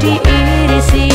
diirisi